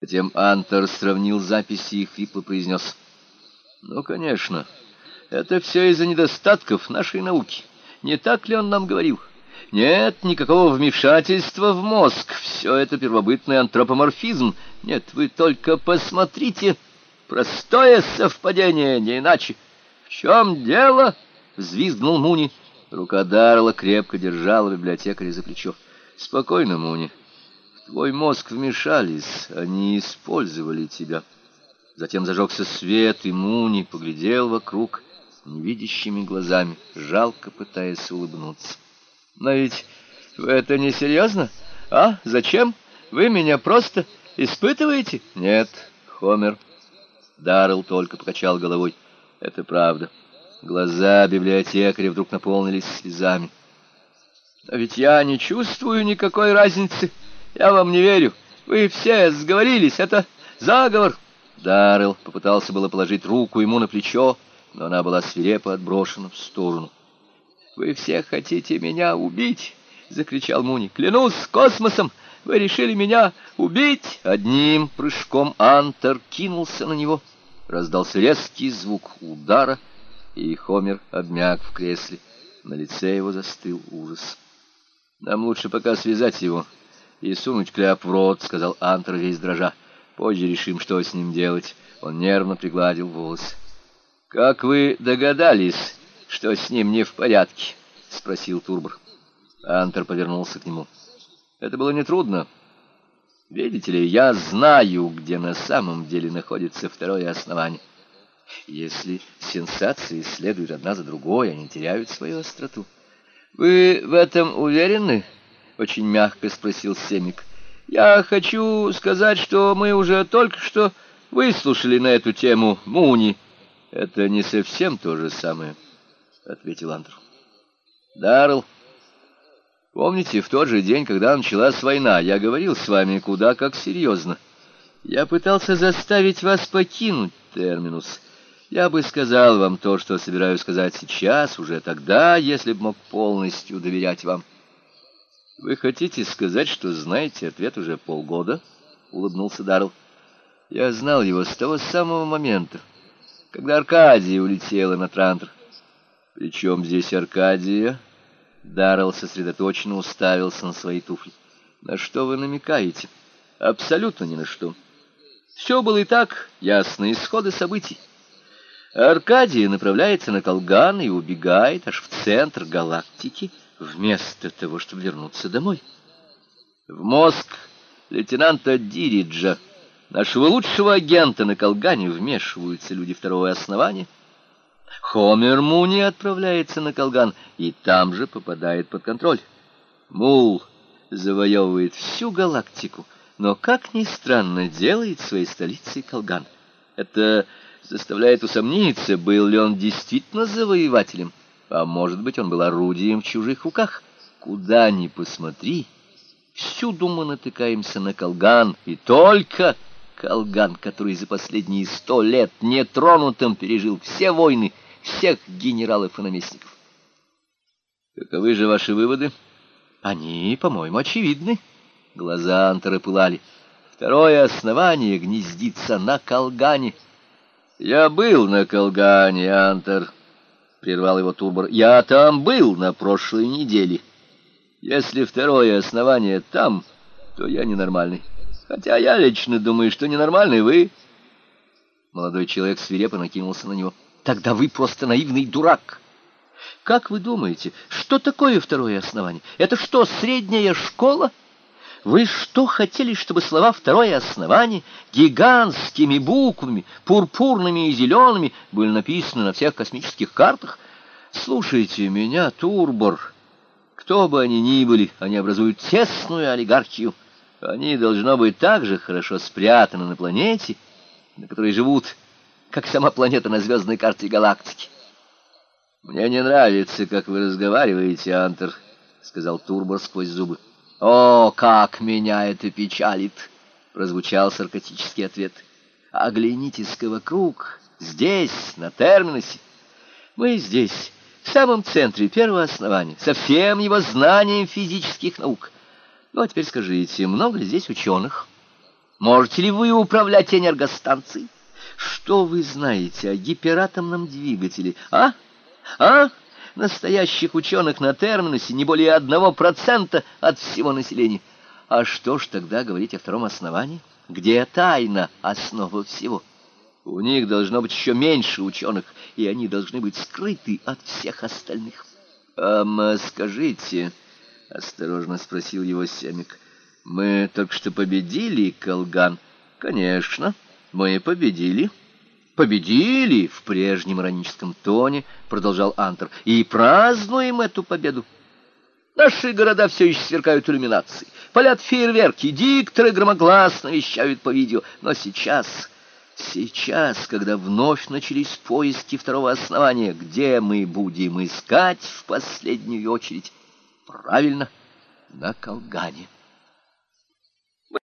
Затем Антер сравнил записи и хрипло произнес. «Ну, конечно, это все из-за недостатков нашей науки. Не так ли он нам говорил? Нет никакого вмешательства в мозг. Все это первобытный антропоморфизм. Нет, вы только посмотрите. Простое совпадение, не иначе. В чем дело?» — взвизгнул Муни. Рука Даррелла крепко держала библиотекаря за плечо. «Спокойно, Муни твой мозг вмешались, они использовали тебя. Затем зажегся свет, и Муни поглядел вокруг невидящими глазами, жалко пытаясь улыбнуться. Но ведь это не серьезно? А? Зачем? Вы меня просто испытываете? Нет, Хомер. Даррелл только покачал головой. Это правда. Глаза библиотекаря вдруг наполнились слезами. А ведь я не чувствую никакой разницы я вам не верю. Вы все сговорились. Это заговор. Даррелл попытался было положить руку ему на плечо, но она была свирепо отброшена в сторону. «Вы все хотите меня убить!» — закричал Муни. «Клянусь космосом! Вы решили меня убить!» Одним прыжком Антер кинулся на него. Раздался резкий звук удара, и Хомер обмяк в кресле. На лице его застыл ужас. «Нам лучше пока связать его», и сунуть кляп в рот, — сказал Антер весь дрожа. Позже решим, что с ним делать. Он нервно пригладил волосы. — Как вы догадались, что с ним не в порядке? — спросил Турбор. Антер повернулся к нему. — Это было нетрудно. Видите ли, я знаю, где на самом деле находится второе основание. Если сенсации следуют одна за другой, они теряют свою остроту. — Вы в этом уверены? — очень мягко спросил Семик. Я хочу сказать, что мы уже только что выслушали на эту тему Муни. Это не совсем то же самое, ответил Андр. Даррелл, помните, в тот же день, когда началась война, я говорил с вами куда как серьезно. Я пытался заставить вас покинуть терминус. Я бы сказал вам то, что собираюсь сказать сейчас, уже тогда, если бы мог полностью доверять вам. «Вы хотите сказать, что знаете ответ уже полгода?» — улыбнулся Даррелл. «Я знал его с того самого момента, когда Аркадия улетела на Трантор». «Причем здесь Аркадия?» Даррелл сосредоточенно уставился на свои туфли. «На что вы намекаете?» «Абсолютно ни на что. Все было и так ясно, исходы событий. Аркадия направляется на Колган и убегает аж в центр галактики, вместо того, чтобы вернуться домой. В мозг лейтенанта Дириджа, нашего лучшего агента на Колгане, вмешиваются люди второго основания. Хомер Муни отправляется на Колган и там же попадает под контроль. Мул завоевывает всю галактику, но, как ни странно, делает своей столицей Колган. Это заставляет усомниться, был ли он действительно завоевателем. А может быть, он был орудием в чужих руках. Куда ни посмотри, всюду мы натыкаемся на колган, и только колган, который за последние сто лет нетронутым пережил все войны, всех генералов и наместников. Каковы же ваши выводы? Они, по-моему, очевидны. Глаза Антера пылали. Второе основание гнездится на колгане. Я был на колгане, Антер. — прервал его Турбор. — Я там был на прошлой неделе. Если второе основание там, то я ненормальный. Хотя я лично думаю, что ненормальный вы. Молодой человек свирепо накинулся на него. — Тогда вы просто наивный дурак. Как вы думаете, что такое второе основание? Это что, средняя школа? — вы что хотели, чтобы слова «второе основание» гигантскими буквами, пурпурными и зелеными, были написаны на всех космических картах? Слушайте меня, Турбор. Кто бы они ни были, они образуют тесную олигархию. Они, должно быть, так же хорошо спрятаны на планете, на которой живут, как сама планета на звездной карте галактики. «Мне не нравится, как вы разговариваете, Антер», — сказал Турбор сквозь зубы. «О, как меня это печалит!» — прозвучал саркастический ответ. «Оглянитесь-ка вокруг, здесь, на терминусе. Мы здесь, в самом центре первого основания, со всем его знанием физических наук. Ну, а теперь скажите, много ли здесь ученых?» Можете ли вы управлять энергостанцией? Что вы знаете о гиператомном двигателе, а? А? Настоящих ученых на терминусе не более одного процента от всего населения. А что ж тогда говорить о втором основании? Где тайна основа всего? У них должно быть еще меньше ученых, и они должны быть скрыты от всех остальных. «Ам, скажите...» — осторожно спросил его Семик. «Мы только что победили, Колган?» «Конечно, мы победили». «Победили!» — в прежнем ироническом тоне продолжал Антер. «И празднуем эту победу. Наши города все еще сверкают иллюминацией, палят фейерверки, дикторы громогласно вещают по видео. Но сейчас, сейчас, когда вновь начались поиски второго основания, где мы будем искать в последнюю очередь? Правильно, на Колгане.